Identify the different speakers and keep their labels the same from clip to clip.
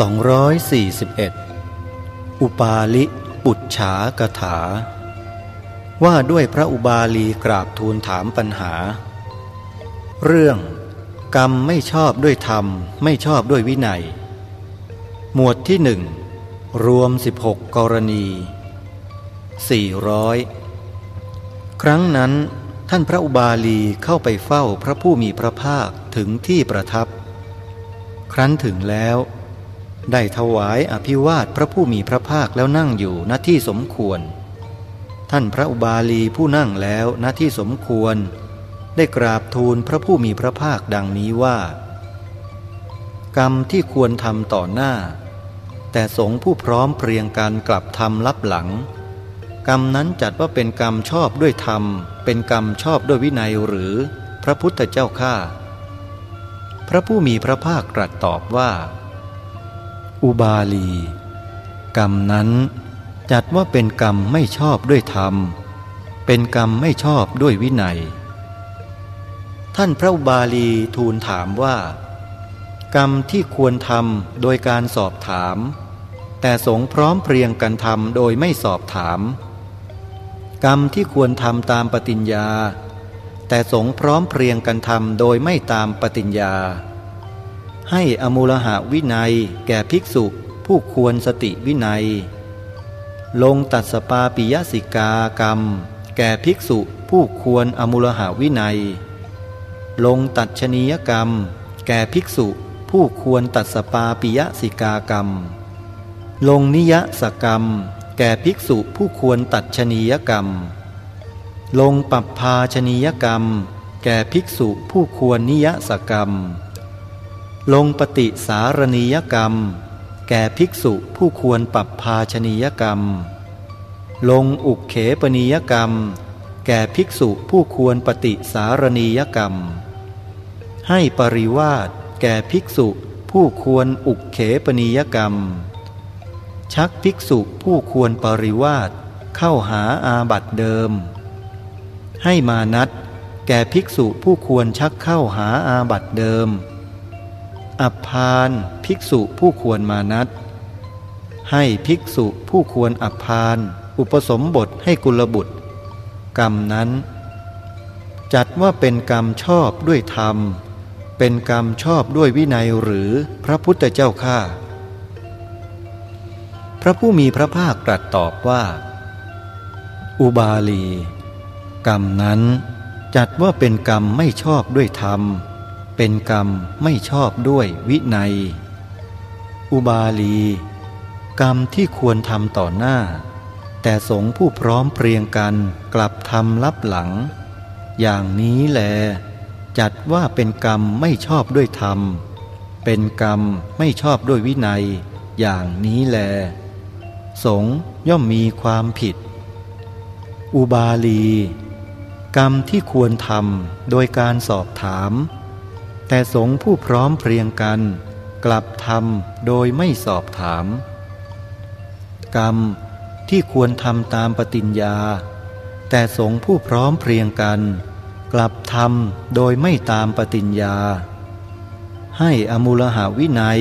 Speaker 1: 241 อุปาลิปุจฉากถา ว่าด้วยพระอุบาลีกราบทูลถามปัญหา เรื่อง กรรมไม่ชอบด้วยธรรม ไม่ชอบด้วยวินัย หมวดที่หนึ่งรวม 16 กรณี 400 ครั้งนั้นท่านพระอุบาลีเข้าไปเฝ้าพระผู้มีพระภาคถึงที่ประทับ ครั้นถึงแล้ว ได้ถวายอภิวาทพระผู้มีพระภาคแล้วนั่งอยู่ณที่สมควร ท่านพระอุบาลีผู้นั่งแล้วณที่สมควร ได้กราบทูลพระผู้มีพระภาคดังนี้ว่า กรรมที่ควรทำต่อหน้า แต่สงผู้พร้อมเพรียงกันกลับทำลับหลัง กรรมนั้นจัดว่าเป็นกรรมชอบด้วยธรรม เป็นกรรมชอบด้วยวินัยหรือพระพุทธเจ้าข้าพระผู้มีพระภาคตรัสตอบว่า อุบาลี กรรมนั้นจัดว่าเป็นกรรมไม่ชอบด้วยธรรม เป็นกรรมไม่ชอบด้วยวินัย ท่านพระอุบาลีทูลถามว่า กรรมที่ควรทำโดยการสอบถาม แต่สงพร้อมเพรียงกันทำโดยไม่สอบถาม กรรมที่ควรทำตามปฏิญญา แต่สงฆ์พร้อมเพรียงกันทำโดยไม่ตามปฏิญญา ให้อมูฬหวินัยแก่ภิกษุผู้ควรสติวินัย ลงตัสสปาปิยสิกากรรม แก่ภิกษุผู้ควรอมูฬหวินัย ลงตัชชนียกรรม แก่ภิกษุผู้ควรตัสสปาปิยสิกากรรม ลงนิยสกรรม แก่ภิกษุผู้ควรตัดชนียกรรม ลงปัปพาชนียกรรม แก่ภิกษุผู้ควรนิยสกรรม ลงปฏิสารณียกรรม แก่ภิกษุผู้ควรปรับภาชนียกรรม ลงอุกเขปนียกรรม แก่ภิกษุผู้ควรปฏิสารณียกรรม ให้ปริวาสแก่ภิกษุผู้ควรอุกเขปนียกรรม ชักภิกษุผู้ควรปริวาสเข้าหาอาบัตเดิม ให้มานัดแก่ภิกษุผู้ควรชักเข้าหาอาบัตเดิม อัพาน ภิกษุผู้ควรมานัดให้ภิกษุผู้ควรอัพาน อุปสมบทให้กุลบุตร กรรมนั้น จัดว่าเป็นกรรมชอบด้วยธรรม เป็นกรรมชอบด้วยวินัยหรือพระพุทธเจ้าข้าพระผู้มีพระภาคตรัสตอบว่า อุบาลี กรรมนั้นจัดว่าเป็นกรรมไม่ชอบด้วยธรรม เป็นกรรมไม่ชอบด้วยวินัย อุบาลี กรรมที่ควรทำต่อหน้า แต่สงผู้พร้อมเพรียงกันกลับทำลับหลัง อย่างนี้แล จัดว่าเป็นกรรมไม่ชอบด้วยธรรม เป็นกรรมไม่ชอบด้วยวินัย อย่างนี้แล สงย่อมมีความผิด อุบาลี กรรมที่ควรทำโดยการสอบถาม แต่สงผู้พร้อมเพรียงกัน กลับทำโดยไม่สอบถาม กรรมที่ควรทำตามปฏิญญา แต่สงผู้พร้อมเพรียงกัน กลับทำโดยไม่ตามปฏิญญา ให้อมูลหาวินัย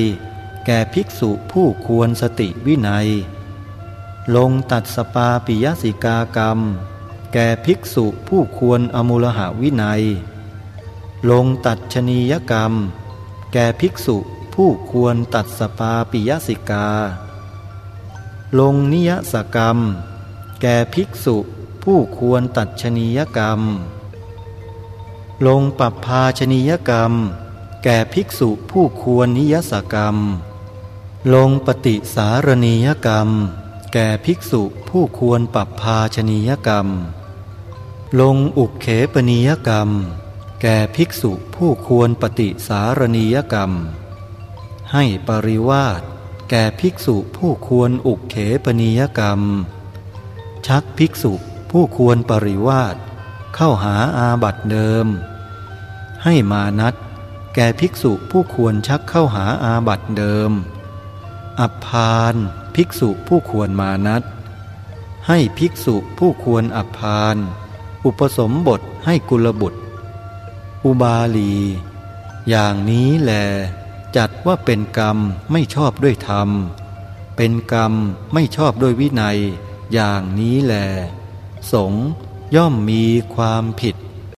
Speaker 1: แก่ภิกษุผู้ควรสติวินัย ลงตัดสปาปิยสิกากรรม แก่ภิกษุผู้ควรอมูลหาวินัย ลงตัดชนียกรรม แก่ภิกษุผู้ควรตัดสปาปิยสิกา ลงนิยสกรรม แก่ภิกษุผู้ควรตัดชนียกรรม ลงปัปพาชนียกรรม แก่ภิกษุผู้ควรนิยสกรรม ลงปฏิสารณียกรรม แก่ภิกษุผู้ควรปัปพาชนียกรรม ลงอุกเขปนียกรรม แก่ภิกษุผู้ควรปฏิสารณียกรรม ให้ปริวาสแก่ภิกษุผู้ควรอุกเขปนียกรรม ชักภิกษุผู้ควรปริวาสเข้าหาอาบัตเดิม ให้มานัดแก่ภิกษุผู้ควรชักเข้าหาอาบัตเดิม อัพานภิกษุผู้ควรมานัดให้ภิกษุผู้ควรอัพาน อุปสมบทให้กุลบุตร อุบาลี อย่างนี้แล จัดว่าเป็นกรรมไม่ชอบด้วยธรรม เป็นกรรมไม่ชอบด้วยวินัย อย่างนี้แล สงย่อมมีความผิด